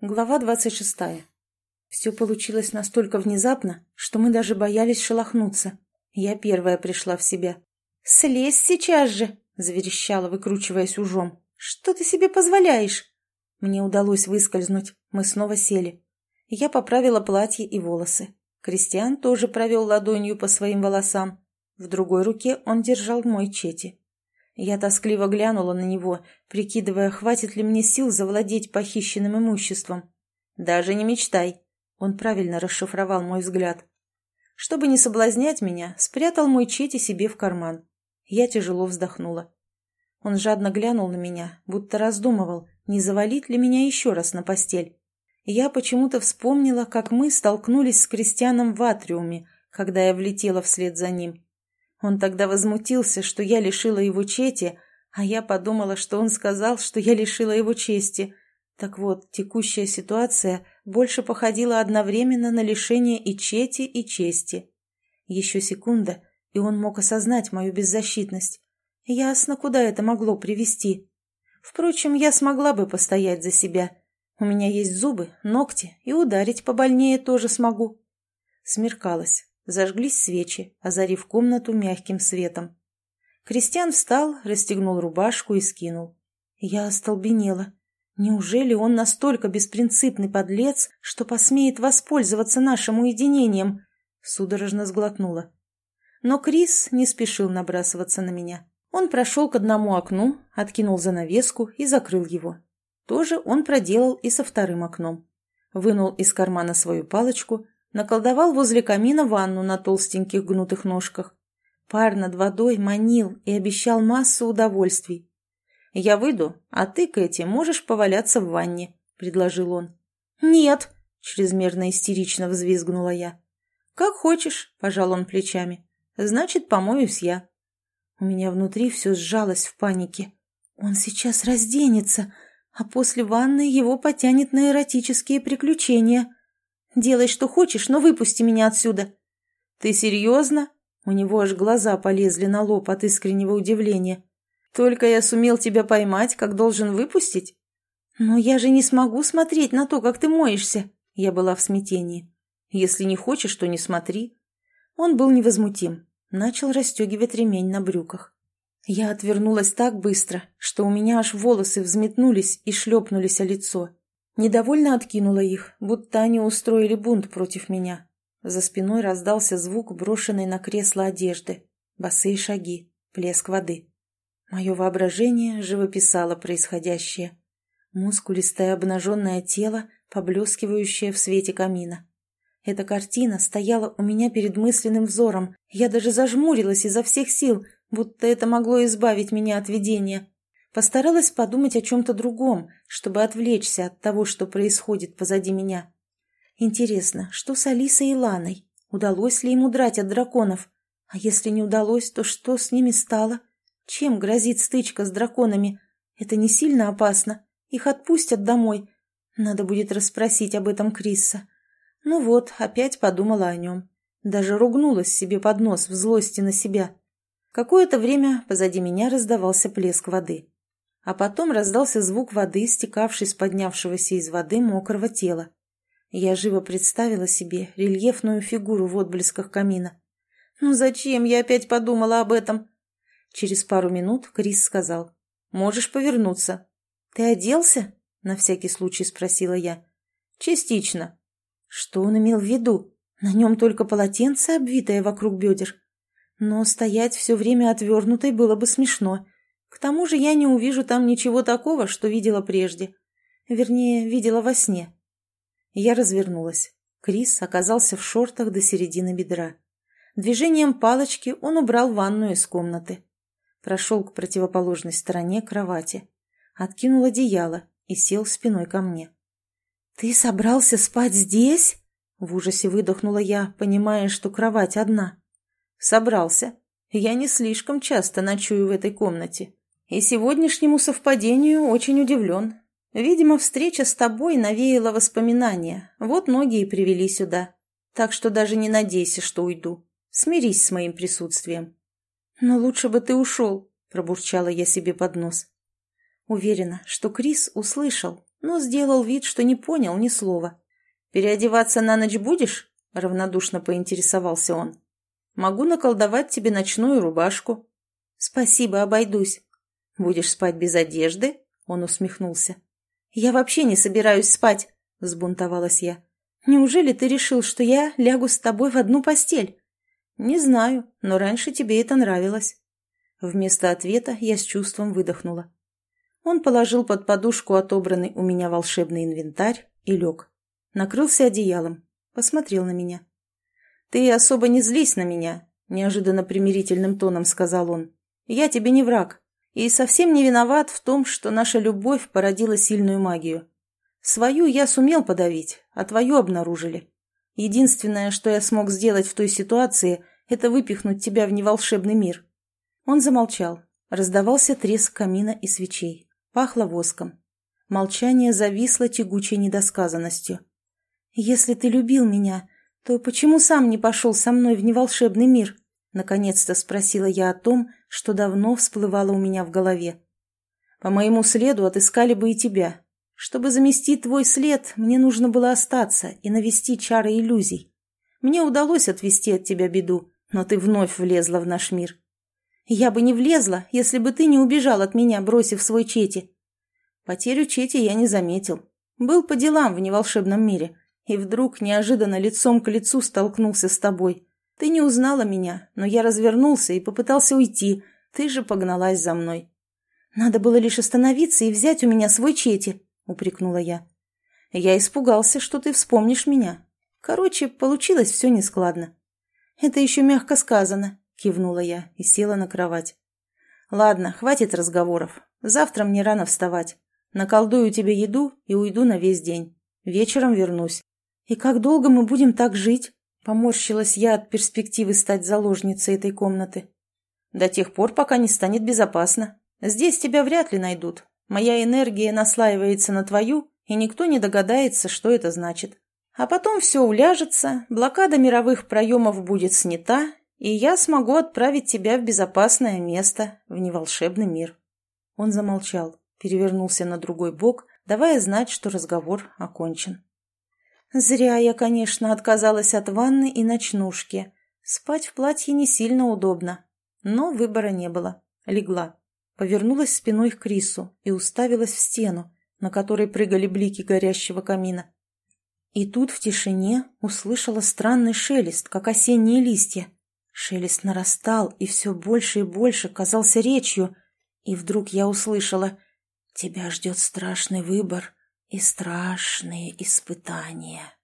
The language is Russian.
Глава двадцать шестая. Все получилось настолько внезапно, что мы даже боялись шелохнуться. Я первая пришла в себя. «Слезь сейчас же!» — заверещала, выкручиваясь ужом. «Что ты себе позволяешь?» Мне удалось выскользнуть. Мы снова сели. Я поправила платье и волосы. Кристиан тоже провел ладонью по своим волосам. В другой руке он держал мой чети. Я тоскливо глянула на него, прикидывая, хватит ли мне сил завладеть похищенным имуществом. «Даже не мечтай!» Он правильно расшифровал мой взгляд. Чтобы не соблазнять меня, спрятал мой чети себе в карман. Я тяжело вздохнула. Он жадно глянул на меня, будто раздумывал, не завалить ли меня еще раз на постель. Я почему-то вспомнила, как мы столкнулись с Кристианом в атриуме, когда я влетела вслед за ним. Он тогда возмутился, что я лишила его чети, а я подумала, что он сказал, что я лишила его чести. Так вот, текущая ситуация больше походила одновременно на лишение и чети, и чести. Еще секунда, и он мог осознать мою беззащитность. Ясно, куда это могло привести. Впрочем, я смогла бы постоять за себя. У меня есть зубы, ногти, и ударить побольнее тоже смогу. Смеркалось. Зажглись свечи, озарив комнату мягким светом. Кристиан встал, расстегнул рубашку и скинул. Я остолбенела. Неужели он настолько беспринципный подлец, что посмеет воспользоваться нашим уединением? Судорожно сглотнула. Но Крис не спешил набрасываться на меня. Он прошел к одному окну, откинул занавеску и закрыл его. Тоже он проделал и со вторым окном. Вынул из кармана свою палочку, наколдовал возле камина ванну на толстеньких гнутых ножках. Пар над водой манил и обещал массу удовольствий. «Я выйду, а ты, Кэти, можешь поваляться в ванне», — предложил он. «Нет», — чрезмерно истерично взвизгнула я. «Как хочешь», — пожал он плечами. «Значит, помоюсь я». У меня внутри все сжалось в панике. Он сейчас разденется, а после ванны его потянет на эротические приключения. Делай, что хочешь, но выпусти меня отсюда». «Ты серьезно?» У него аж глаза полезли на лоб от искреннего удивления. «Только я сумел тебя поймать, как должен выпустить?» «Но я же не смогу смотреть на то, как ты моешься!» Я была в смятении. «Если не хочешь, то не смотри». Он был невозмутим. Начал расстегивать ремень на брюках. Я отвернулась так быстро, что у меня аж волосы взметнулись и шлепнулись о лицо. Недовольно откинула их, будто они устроили бунт против меня. За спиной раздался звук брошенной на кресло одежды. Босые шаги, плеск воды. Мое воображение живописало происходящее. Мускулистое обнаженное тело, поблескивающее в свете камина. Эта картина стояла у меня перед мысленным взором. Я даже зажмурилась изо всех сил, будто это могло избавить меня от видения. Постаралась подумать о чем-то другом, чтобы отвлечься от того, что происходит позади меня. Интересно, что с Алисой и Ланой? Удалось ли им удрать от драконов? А если не удалось, то что с ними стало? Чем грозит стычка с драконами? Это не сильно опасно. Их отпустят домой. Надо будет расспросить об этом Крисса. Ну вот, опять подумала о нем. Даже ругнулась себе под нос в злости на себя. Какое-то время позади меня раздавался плеск воды а потом раздался звук воды, стекавшей с поднявшегося из воды мокрого тела. Я живо представила себе рельефную фигуру в отблесках камина. «Ну зачем я опять подумала об этом?» Через пару минут Крис сказал. «Можешь повернуться». «Ты оделся?» — на всякий случай спросила я. «Частично». Что он имел в виду? На нем только полотенце, обвитое вокруг бедер. Но стоять все время отвернутой было бы смешно — к тому же я не увижу там ничего такого, что видела прежде. Вернее, видела во сне. Я развернулась. Крис оказался в шортах до середины бедра. Движением палочки он убрал ванную из комнаты. Прошел к противоположной стороне кровати. Откинул одеяло и сел спиной ко мне. «Ты собрался спать здесь?» В ужасе выдохнула я, понимая, что кровать одна. «Собрался. Я не слишком часто ночую в этой комнате. И сегодняшнему совпадению очень удивлен. Видимо, встреча с тобой навеяла воспоминания. Вот ноги и привели сюда. Так что даже не надейся, что уйду. Смирись с моим присутствием. Но лучше бы ты ушел, пробурчала я себе под нос. Уверена, что Крис услышал, но сделал вид, что не понял ни слова. «Переодеваться на ночь будешь?» — равнодушно поинтересовался он. «Могу наколдовать тебе ночную рубашку». «Спасибо, обойдусь». «Будешь спать без одежды?» — он усмехнулся. «Я вообще не собираюсь спать», — взбунтовалась я. «Неужели ты решил, что я лягу с тобой в одну постель?» «Не знаю, но раньше тебе это нравилось». Вместо ответа я с чувством выдохнула. Он положил под подушку отобранный у меня волшебный инвентарь и лег. Накрылся одеялом, посмотрел на меня. «Ты особо не злись на меня», — неожиданно примирительным тоном сказал он. «Я тебе не враг и совсем не виноват в том, что наша любовь породила сильную магию. Свою я сумел подавить, а твою обнаружили. Единственное, что я смог сделать в той ситуации, это выпихнуть тебя в неволшебный мир». Он замолчал. Раздавался треск камина и свечей. Пахло воском. Молчание зависло тягучей недосказанностью. «Если ты любил меня, то почему сам не пошел со мной в неволшебный мир?» Наконец-то спросила я о том, что давно всплывало у меня в голове. «По моему следу отыскали бы и тебя. Чтобы заместить твой след, мне нужно было остаться и навести чары иллюзий. Мне удалось отвести от тебя беду, но ты вновь влезла в наш мир. Я бы не влезла, если бы ты не убежал от меня, бросив свой Чети. Потерю Чети я не заметил. Был по делам в неволшебном мире. И вдруг неожиданно лицом к лицу столкнулся с тобой. Ты не узнала меня, но я развернулся и попытался уйти. Ты же погналась за мной. Надо было лишь остановиться и взять у меня свой Чети, упрекнула я. Я испугался, что ты вспомнишь меня. Короче, получилось все нескладно. Это еще мягко сказано кивнула я и села на кровать. «Ладно, хватит разговоров. Завтра мне рано вставать. Наколдую тебе еду и уйду на весь день. Вечером вернусь. И как долго мы будем так жить?» Поморщилась я от перспективы стать заложницей этой комнаты. «До тех пор, пока не станет безопасно. Здесь тебя вряд ли найдут. Моя энергия наслаивается на твою, и никто не догадается, что это значит. А потом все уляжется, блокада мировых проемов будет снята, и я смогу отправить тебя в безопасное место, в неволшебный мир». Он замолчал, перевернулся на другой бок, давая знать, что разговор окончен. «Зря я, конечно, отказалась от ванны и ночнушки. Спать в платье не сильно удобно. Но выбора не было. Легла. Повернулась спиной к Крису и уставилась в стену, на которой прыгали блики горящего камина. И тут в тишине услышала странный шелест, как осенние листья. Шелест нарастал и все больше и больше казался речью, и вдруг я услышала «Тебя ждет страшный выбор и страшные испытания».